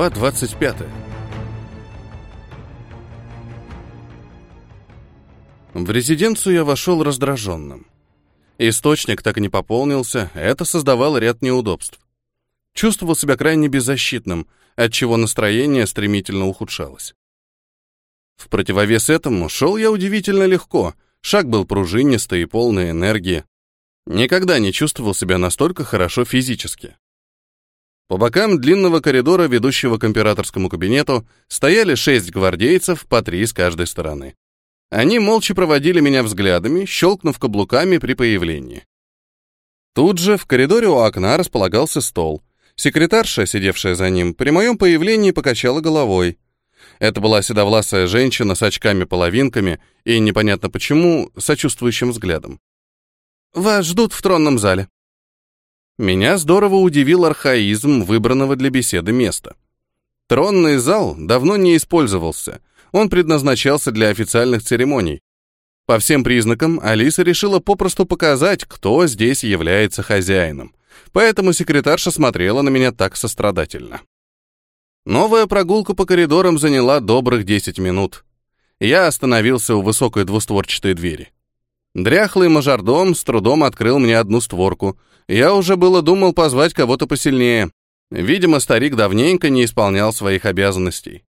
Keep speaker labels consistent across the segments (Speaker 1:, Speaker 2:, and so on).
Speaker 1: Глава 25. В резиденцию я вошел раздраженным. Источник так и не пополнился, это создавало ряд неудобств. Чувствовал себя крайне беззащитным, отчего настроение стремительно ухудшалось. В противовес этому шел я удивительно легко, шаг был пружинистый и полный энергии. Никогда не чувствовал себя настолько хорошо физически. По бокам длинного коридора, ведущего к императорскому кабинету, стояли шесть гвардейцев, по три с каждой стороны. Они молча проводили меня взглядами, щелкнув каблуками при появлении. Тут же в коридоре у окна располагался стол. Секретарша, сидевшая за ним, при моем появлении покачала головой. Это была седовласая женщина с очками-половинками и, непонятно почему, сочувствующим взглядом. «Вас ждут в тронном зале», меня здорово удивил архаизм выбранного для беседы места. Тронный зал давно не использовался, он предназначался для официальных церемоний. По всем признакам Алиса решила попросту показать, кто здесь является хозяином, поэтому секретарша смотрела на меня так сострадательно. Новая прогулка по коридорам заняла добрых 10 минут. Я остановился у высокой двустворчатой двери. Дряхлый мажордом с трудом открыл мне одну створку. Я уже было думал позвать кого-то посильнее. Видимо, старик давненько не исполнял своих обязанностей.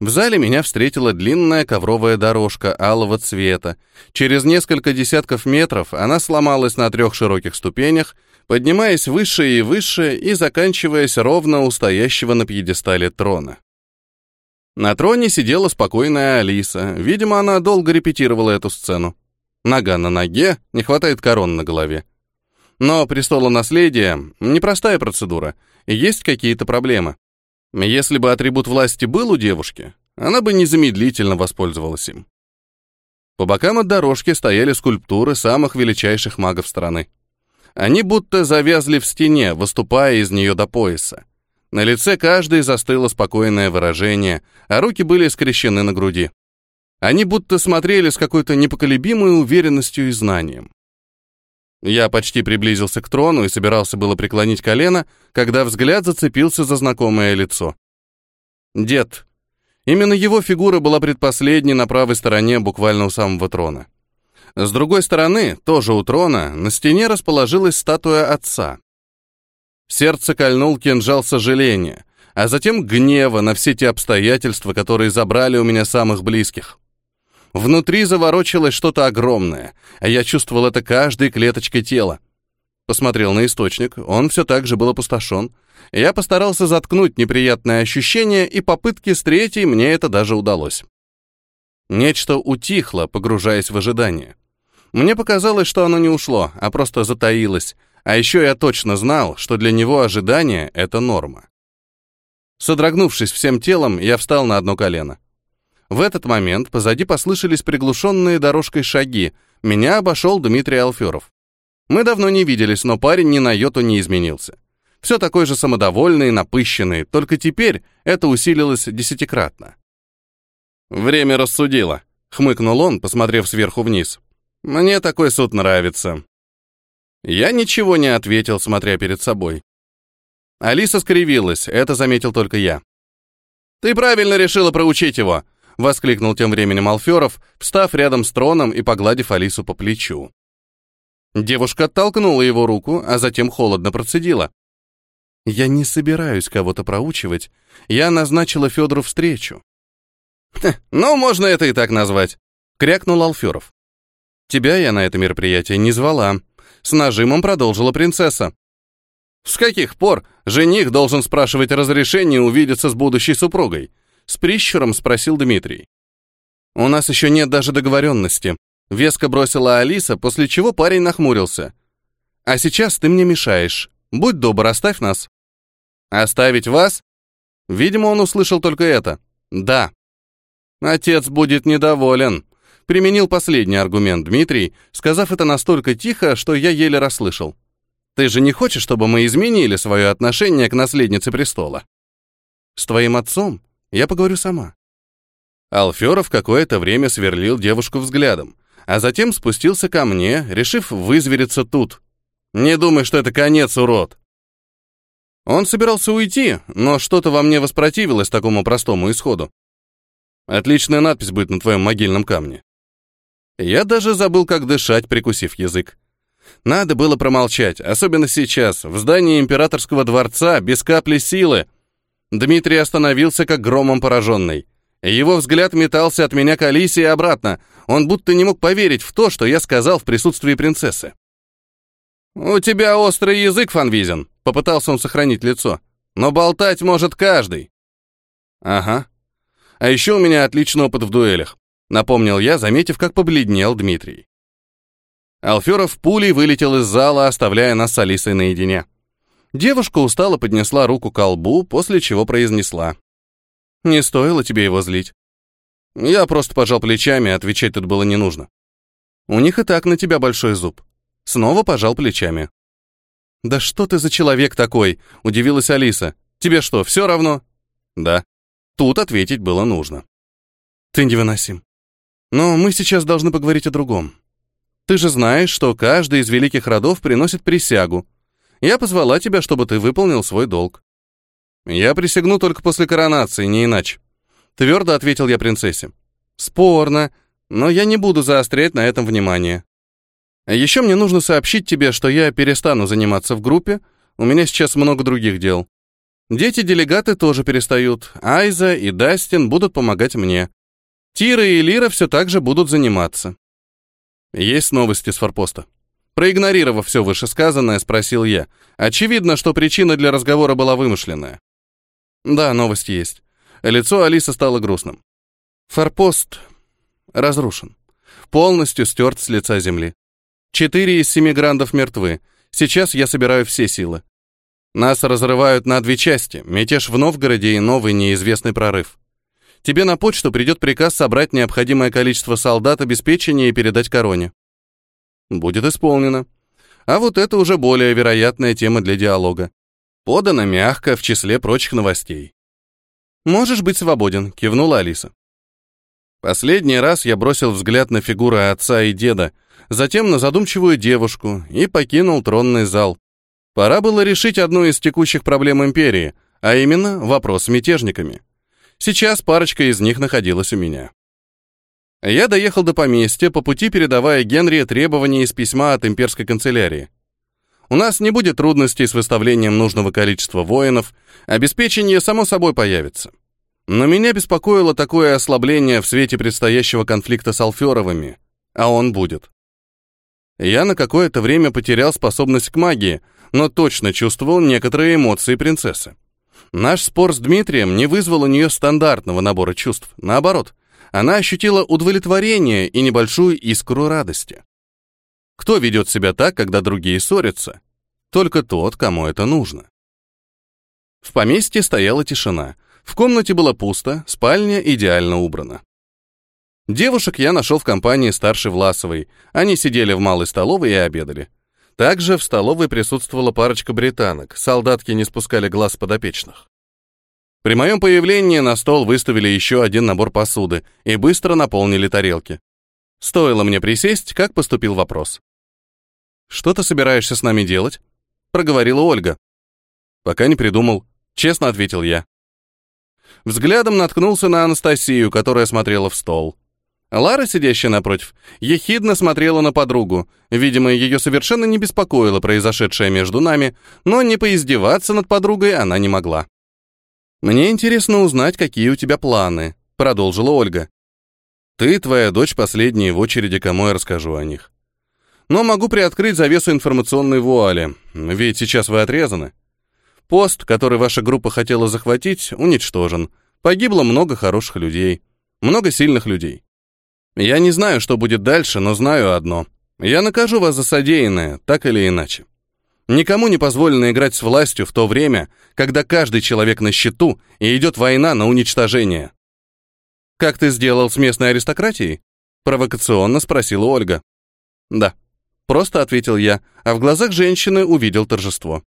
Speaker 1: В зале меня встретила длинная ковровая дорожка алого цвета. Через несколько десятков метров она сломалась на трех широких ступенях, поднимаясь выше и выше и заканчиваясь ровно у стоящего на пьедестале трона. На троне сидела спокойная Алиса. Видимо, она долго репетировала эту сцену. Нога на ноге, не хватает корон на голове. Но престола наследия — непростая процедура, и есть какие-то проблемы. Если бы атрибут власти был у девушки, она бы незамедлительно воспользовалась им. По бокам от дорожки стояли скульптуры самых величайших магов страны. Они будто завязли в стене, выступая из нее до пояса. На лице каждой застыло спокойное выражение, а руки были скрещены на груди. Они будто смотрели с какой-то непоколебимой уверенностью и знанием. Я почти приблизился к трону и собирался было преклонить колено, когда взгляд зацепился за знакомое лицо. Дед. Именно его фигура была предпоследней на правой стороне буквально у самого трона. С другой стороны, тоже у трона, на стене расположилась статуя отца. Сердце кольнул кинжал сожаления, а затем гнева на все те обстоятельства, которые забрали у меня самых близких. Внутри заворочилось что-то огромное, а я чувствовал это каждой клеточкой тела. Посмотрел на источник, он все так же был опустошен. Я постарался заткнуть неприятное ощущение, и попытки с третьей мне это даже удалось. Нечто утихло, погружаясь в ожидание. Мне показалось, что оно не ушло, а просто затаилось, а еще я точно знал, что для него ожидание — это норма. Содрогнувшись всем телом, я встал на одно колено. В этот момент позади послышались приглушенные дорожкой шаги. Меня обошел Дмитрий Алферов. Мы давно не виделись, но парень ни на йоту не изменился. Все такой же самодовольный, напыщенный, только теперь это усилилось десятикратно. «Время рассудило», — хмыкнул он, посмотрев сверху вниз. «Мне такой суд нравится». Я ничего не ответил, смотря перед собой. Алиса скривилась, это заметил только я. «Ты правильно решила проучить его», воскликнул тем временем Алферов, встав рядом с троном и погладив Алису по плечу. Девушка оттолкнула его руку, а затем холодно процедила. «Я не собираюсь кого-то проучивать. Я назначила Федору встречу». «Ну, можно это и так назвать», — крякнул Алферов. «Тебя я на это мероприятие не звала», — с нажимом продолжила принцесса. «С каких пор жених должен спрашивать разрешение увидеться с будущей супругой?» С прищуром спросил Дмитрий. «У нас еще нет даже договоренности», — веско бросила Алиса, после чего парень нахмурился. «А сейчас ты мне мешаешь. Будь добр, оставь нас». «Оставить вас?» Видимо, он услышал только это. «Да». «Отец будет недоволен», — применил последний аргумент Дмитрий, сказав это настолько тихо, что я еле расслышал. «Ты же не хочешь, чтобы мы изменили свое отношение к наследнице престола?» «С твоим отцом я поговорю сама». Алферов какое-то время сверлил девушку взглядом, а затем спустился ко мне, решив вызвериться тут. «Не думай, что это конец, урод!» Он собирался уйти, но что-то во мне воспротивилось такому простому исходу. Отличная надпись будет на твоем могильном камне. Я даже забыл, как дышать, прикусив язык. Надо было промолчать, особенно сейчас, в здании императорского дворца, без капли силы. Дмитрий остановился, как громом пораженный. Его взгляд метался от меня к Алисе и обратно. Он будто не мог поверить в то, что я сказал в присутствии принцессы. «У тебя острый язык, Фанвизин», — попытался он сохранить лицо. «Но болтать может каждый». «Ага. А еще у меня отличный опыт в дуэлях», — напомнил я, заметив, как побледнел Дмитрий. Алферов пулей вылетел из зала, оставляя нас с Алисой наедине. Девушка устало поднесла руку к колбу, после чего произнесла. «Не стоило тебе его злить». Я просто пожал плечами, отвечать тут было не нужно. «У них и так на тебя большой зуб». Снова пожал плечами. «Да что ты за человек такой?» — удивилась Алиса. «Тебе что, все равно?» «Да». Тут ответить было нужно. «Ты невыносим. Но мы сейчас должны поговорить о другом. Ты же знаешь, что каждый из великих родов приносит присягу. Я позвала тебя, чтобы ты выполнил свой долг. Я присягну только после коронации, не иначе. Твердо ответил я принцессе. Спорно, но я не буду заострять на этом внимание. Еще мне нужно сообщить тебе, что я перестану заниматься в группе, у меня сейчас много других дел. Дети-делегаты тоже перестают, Айза и Дастин будут помогать мне. Тира и Лира все так же будут заниматься. Есть новости с форпоста. Проигнорировав все вышесказанное, спросил я. Очевидно, что причина для разговора была вымышленная. Да, новость есть. Лицо Алисы стало грустным. Форпост разрушен. Полностью стерт с лица земли. Четыре из семи грандов мертвы. Сейчас я собираю все силы. Нас разрывают на две части. Мятеж в Новгороде и новый неизвестный прорыв. Тебе на почту придет приказ собрать необходимое количество солдат, обеспечения и передать короне. Будет исполнено. А вот это уже более вероятная тема для диалога. Подано мягко, в числе прочих новостей. «Можешь быть свободен», — кивнула Алиса. Последний раз я бросил взгляд на фигуры отца и деда, затем на задумчивую девушку и покинул тронный зал. Пора было решить одну из текущих проблем империи, а именно вопрос с мятежниками. Сейчас парочка из них находилась у меня. Я доехал до поместья, по пути передавая Генри требования из письма от имперской канцелярии. У нас не будет трудностей с выставлением нужного количества воинов, обеспечение само собой появится. Но меня беспокоило такое ослабление в свете предстоящего конфликта с Алферовыми, а он будет. Я на какое-то время потерял способность к магии, но точно чувствовал некоторые эмоции принцессы. Наш спор с Дмитрием не вызвал у нее стандартного набора чувств. Наоборот, она ощутила удовлетворение и небольшую искру радости. Кто ведет себя так, когда другие ссорятся? Только тот, кому это нужно. В поместье стояла тишина. В комнате было пусто, спальня идеально убрана. Девушек я нашел в компании старшей Власовой. Они сидели в малой столовой и обедали. Также в столовой присутствовала парочка британок, солдатки не спускали глаз подопечных. При моем появлении на стол выставили еще один набор посуды и быстро наполнили тарелки. Стоило мне присесть, как поступил вопрос. «Что ты собираешься с нами делать?» — проговорила Ольга. «Пока не придумал», — честно ответил я. Взглядом наткнулся на Анастасию, которая смотрела в стол. Лара, сидящая напротив, ехидно смотрела на подругу. Видимо, ее совершенно не беспокоило произошедшее между нами, но не поиздеваться над подругой она не могла. «Мне интересно узнать, какие у тебя планы», — продолжила Ольга. «Ты, твоя дочь, последняя в очереди, кому я расскажу о них. Но могу приоткрыть завесу информационной вуали, ведь сейчас вы отрезаны. Пост, который ваша группа хотела захватить, уничтожен. Погибло много хороших людей, много сильных людей. Я не знаю, что будет дальше, но знаю одно. Я накажу вас за содеянное, так или иначе. Никому не позволено играть с властью в то время, когда каждый человек на счету и идет война на уничтожение. «Как ты сделал с местной аристократией?» Провокационно спросила Ольга. «Да». Просто ответил я, а в глазах женщины увидел торжество.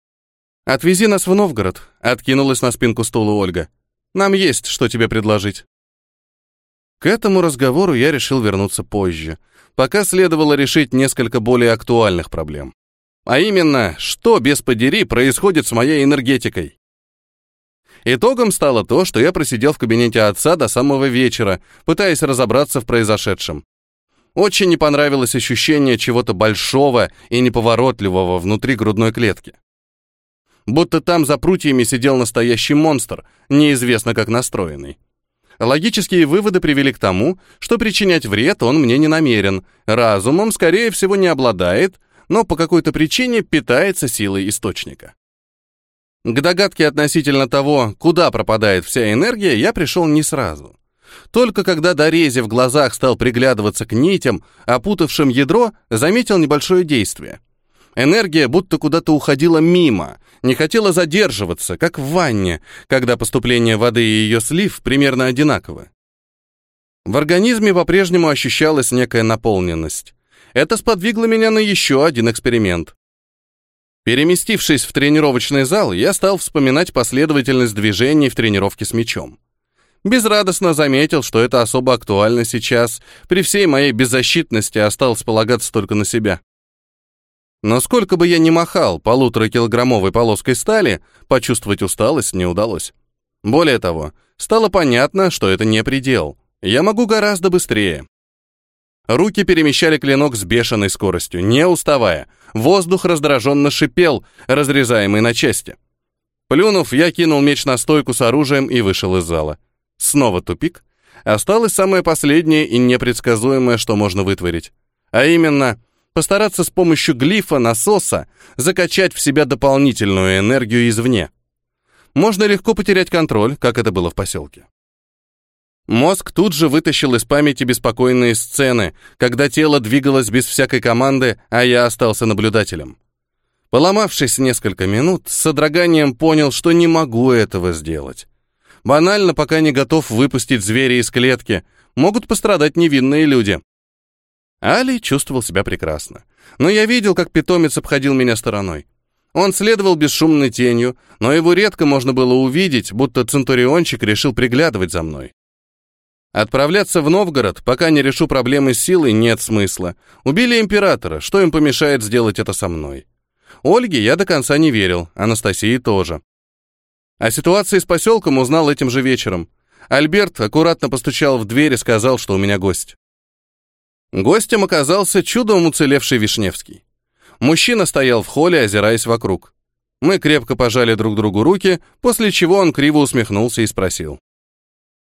Speaker 1: «Отвези нас в Новгород», — откинулась на спинку стула Ольга. «Нам есть, что тебе предложить». К этому разговору я решил вернуться позже, пока следовало решить несколько более актуальных проблем. А именно, что, без подери, происходит с моей энергетикой. Итогом стало то, что я просидел в кабинете отца до самого вечера, пытаясь разобраться в произошедшем. Очень не понравилось ощущение чего-то большого и неповоротливого внутри грудной клетки. Будто там за прутьями сидел настоящий монстр, неизвестно как настроенный. Логические выводы привели к тому, что причинять вред он мне не намерен, разумом, скорее всего, не обладает, но по какой-то причине питается силой источника. К догадке относительно того, куда пропадает вся энергия, я пришел не сразу. Только когда Дорези в глазах стал приглядываться к нитям, опутавшим ядро, заметил небольшое действие. Энергия будто куда-то уходила мимо, не хотела задерживаться, как в ванне, когда поступление воды и ее слив примерно одинаковы. В организме по-прежнему ощущалась некая наполненность. Это сподвигло меня на еще один эксперимент. Переместившись в тренировочный зал, я стал вспоминать последовательность движений в тренировке с мячом. Безрадостно заметил, что это особо актуально сейчас. При всей моей беззащитности осталось полагаться только на себя. Но сколько бы я ни махал полуторакилограммовой полоской стали, почувствовать усталость не удалось. Более того, стало понятно, что это не предел. Я могу гораздо быстрее. Руки перемещали клинок с бешеной скоростью, не уставая. Воздух раздраженно шипел, разрезаемый на части. Плюнув, я кинул меч на стойку с оружием и вышел из зала. Снова тупик. Осталось самое последнее и непредсказуемое, что можно вытворить. А именно, постараться с помощью глифа насоса закачать в себя дополнительную энергию извне. Можно легко потерять контроль, как это было в поселке. Мозг тут же вытащил из памяти беспокойные сцены, когда тело двигалось без всякой команды, а я остался наблюдателем. Поломавшись несколько минут, с содроганием понял, что не могу этого сделать. Банально, пока не готов выпустить зверя из клетки, могут пострадать невинные люди. Али чувствовал себя прекрасно. Но я видел, как питомец обходил меня стороной. Он следовал бесшумной тенью, но его редко можно было увидеть, будто Центуриончик решил приглядывать за мной. Отправляться в Новгород, пока не решу проблемы с силой, нет смысла. Убили императора, что им помешает сделать это со мной? Ольге я до конца не верил, Анастасии тоже. О ситуации с поселком узнал этим же вечером. Альберт аккуратно постучал в дверь и сказал, что у меня гость. Гостем оказался чудом уцелевший Вишневский. Мужчина стоял в холле, озираясь вокруг. Мы крепко пожали друг другу руки, после чего он криво усмехнулся и спросил.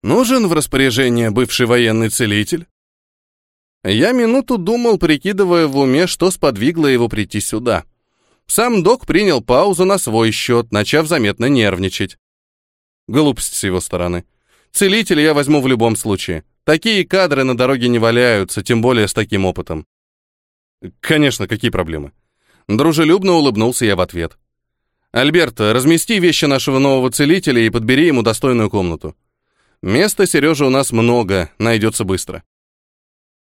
Speaker 1: Нужен в распоряжение бывший военный целитель? Я минуту думал, прикидывая в уме, что сподвигло его прийти сюда. Сам док принял паузу на свой счет, начав заметно нервничать. Глупость с его стороны. Целителя я возьму в любом случае. Такие кадры на дороге не валяются, тем более с таким опытом. Конечно, какие проблемы? Дружелюбно улыбнулся я в ответ. Альберт, размести вещи нашего нового целителя и подбери ему достойную комнату. Места Сережи у нас много, найдется быстро.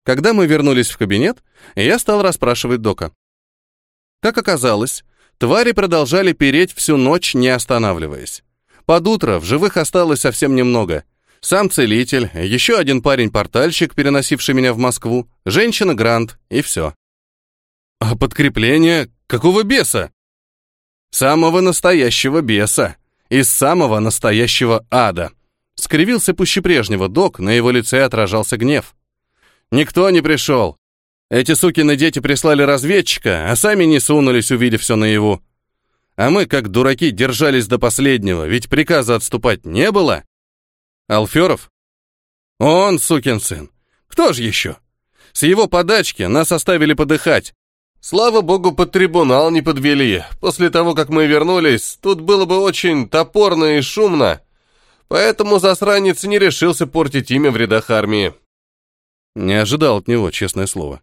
Speaker 1: Когда мы вернулись в кабинет, я стал расспрашивать Дока. Как оказалось, твари продолжали переть всю ночь, не останавливаясь. Под утро в живых осталось совсем немного. Сам целитель, еще один парень-портальщик, переносивший меня в Москву, женщина-грант, и все. А подкрепление? Какого беса? Самого настоящего беса. Из самого настоящего ада. Скривился пуще прежнего док, на его лице отражался гнев. «Никто не пришел. Эти сукины дети прислали разведчика, а сами не сунулись, увидев все наяву. А мы, как дураки, держались до последнего, ведь приказа отступать не было. Алферов? Он, сукин сын. Кто же еще? С его подачки нас оставили подыхать. Слава богу, под трибунал не подвели. После того, как мы вернулись, тут было бы очень топорно и шумно. Поэтому засранец не решился портить имя в рядах армии. Не ожидал от него, честное слово.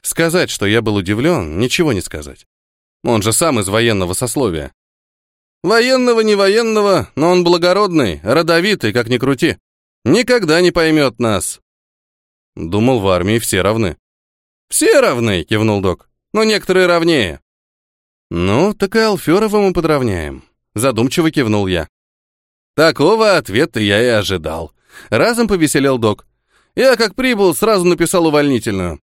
Speaker 1: Сказать, что я был удивлен, ничего не сказать. Он же сам из военного сословия. Военного, не военного, но он благородный, родовитый, как ни крути. Никогда не поймет нас. Думал, в армии все равны. Все равны, кивнул док, но некоторые равнее. Ну, так и Алферова мы подровняем. Задумчиво кивнул я. Такого ответа я и ожидал. Разом повеселел док. Я, как прибыл, сразу написал увольнительную.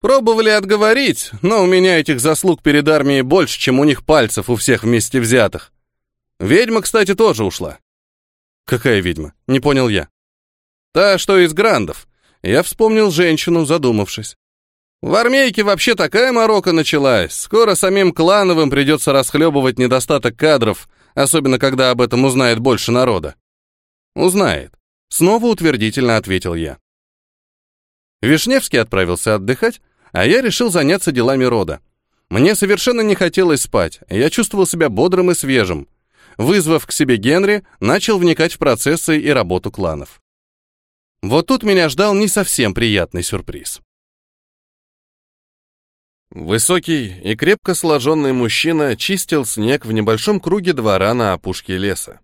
Speaker 1: Пробовали отговорить, но у меня этих заслуг перед армией больше, чем у них пальцев у всех вместе взятых. Ведьма, кстати, тоже ушла. Какая ведьма? Не понял я. Та, что из грандов. Я вспомнил женщину, задумавшись. В армейке вообще такая морока началась. Скоро самим клановым придется расхлебывать недостаток кадров, особенно когда об этом узнает больше народа. Узнает. Снова утвердительно ответил я. Вишневский отправился отдыхать, а я решил заняться делами рода. Мне совершенно не хотелось спать, я чувствовал себя бодрым и свежим. Вызвав к себе Генри, начал вникать в процессы и работу кланов. Вот тут меня ждал не совсем приятный сюрприз. Высокий и крепко сложенный мужчина чистил снег в небольшом круге двора на опушке леса.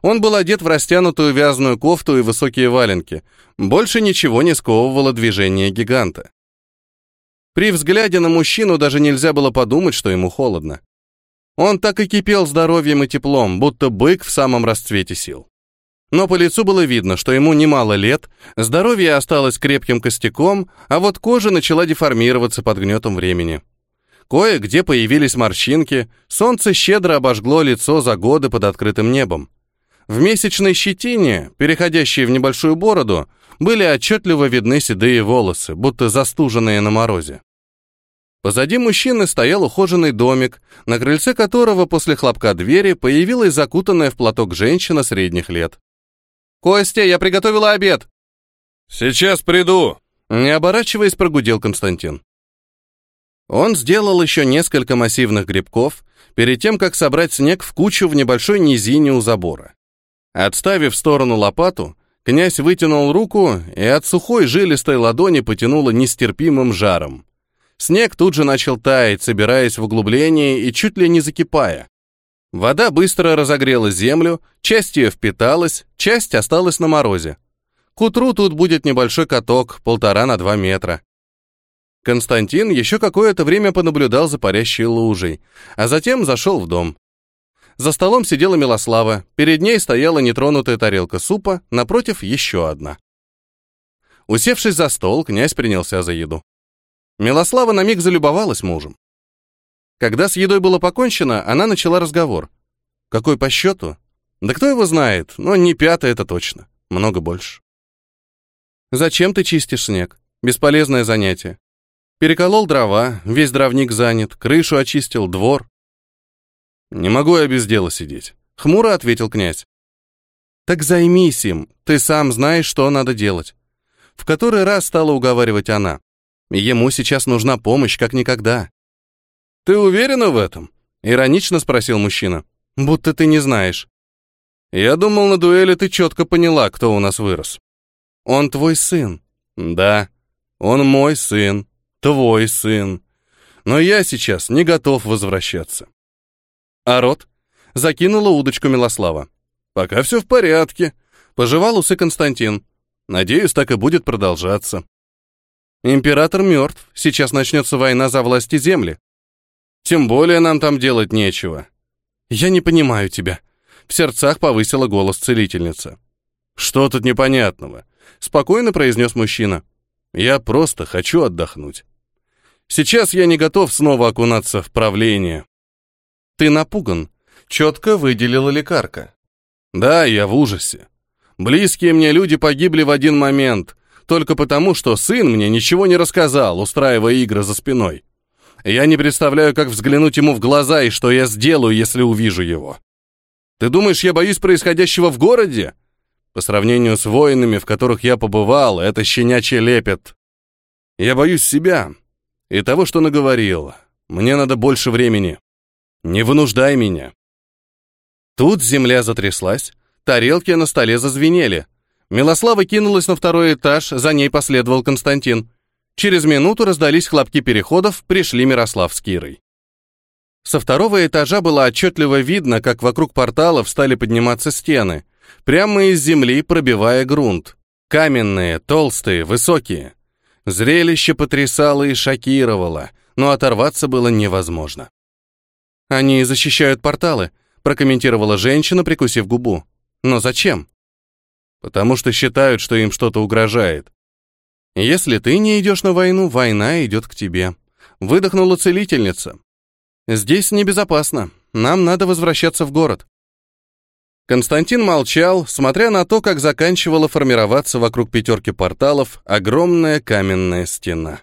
Speaker 1: Он был одет в растянутую вязаную кофту и высокие валенки. Больше ничего не сковывало движение гиганта. При взгляде на мужчину даже нельзя было подумать, что ему холодно. Он так и кипел здоровьем и теплом, будто бык в самом расцвете сил. Но по лицу было видно, что ему немало лет, здоровье осталось крепким костяком, а вот кожа начала деформироваться под гнетом времени. Кое-где появились морщинки, солнце щедро обожгло лицо за годы под открытым небом. В месячной щетине, переходящей в небольшую бороду, были отчетливо видны седые волосы, будто застуженные на морозе. Позади мужчины стоял ухоженный домик, на крыльце которого после хлопка двери появилась закутанная в платок женщина средних лет. «Костя, я приготовила обед!» «Сейчас приду!» Не оборачиваясь, прогудел Константин. Он сделал еще несколько массивных грибков, перед тем, как собрать снег в кучу в небольшой низине у забора. Отставив в сторону лопату, Князь вытянул руку, и от сухой жилистой ладони потянуло нестерпимым жаром. Снег тут же начал таять, собираясь в углубление и чуть ли не закипая. Вода быстро разогрела землю, часть ее впиталась, часть осталась на морозе. К утру тут будет небольшой каток, полтора на два метра. Константин еще какое-то время понаблюдал за парящей лужей, а затем зашел в дом. За столом сидела Милослава, перед ней стояла нетронутая тарелка супа, напротив еще одна. Усевшись за стол, князь принялся за еду. Милослава на миг залюбовалась мужем. Когда с едой было покончено, она начала разговор. Какой по счету? Да кто его знает, но не пятый это точно, много больше. Зачем ты чистишь снег? Бесполезное занятие. Переколол дрова, весь дровник занят, крышу очистил, двор. «Не могу я без дела сидеть», — хмуро ответил князь. «Так займись им, ты сам знаешь, что надо делать». В который раз стала уговаривать она. Ему сейчас нужна помощь, как никогда. «Ты уверена в этом?» — иронично спросил мужчина. «Будто ты не знаешь». «Я думал, на дуэли ты четко поняла, кто у нас вырос». «Он твой сын». «Да, он мой сын, твой сын. Но я сейчас не готов возвращаться. А рот? Закинула удочку Милослава. Пока все в порядке. Пожевал усы Константин. Надеюсь, так и будет продолжаться. Император мертв. Сейчас начнется война за власти земли. Тем более нам там делать нечего. Я не понимаю тебя. В сердцах повысила голос целительница. Что тут непонятного? Спокойно произнес мужчина. Я просто хочу отдохнуть. Сейчас я не готов снова окунаться в правление. «Ты напуган», — четко выделила лекарка. «Да, я в ужасе. Близкие мне люди погибли в один момент, только потому, что сын мне ничего не рассказал, устраивая игры за спиной. Я не представляю, как взглянуть ему в глаза и что я сделаю, если увижу его. Ты думаешь, я боюсь происходящего в городе? По сравнению с воинами, в которых я побывал, это щенячий лепет. Я боюсь себя и того, что наговорил. Мне надо больше времени. Не вынуждай меня. Тут земля затряслась, тарелки на столе зазвенели. Милослава кинулась на второй этаж, за ней последовал Константин. Через минуту раздались хлопки переходов, пришли Мирослав с Кирой. Со второго этажа было отчетливо видно, как вокруг порталов стали подниматься стены, прямо из земли пробивая грунт. Каменные, толстые, высокие. Зрелище потрясало и шокировало, но оторваться было невозможно. «Они защищают порталы», — прокомментировала женщина, прикусив губу. «Но зачем?» «Потому что считают, что им что-то угрожает. Если ты не идешь на войну, война идет к тебе. Выдохнула целительница. Здесь небезопасно. Нам надо возвращаться в город. Константин молчал, смотря на то, как заканчивала формироваться вокруг пятерки порталов огромная каменная стена.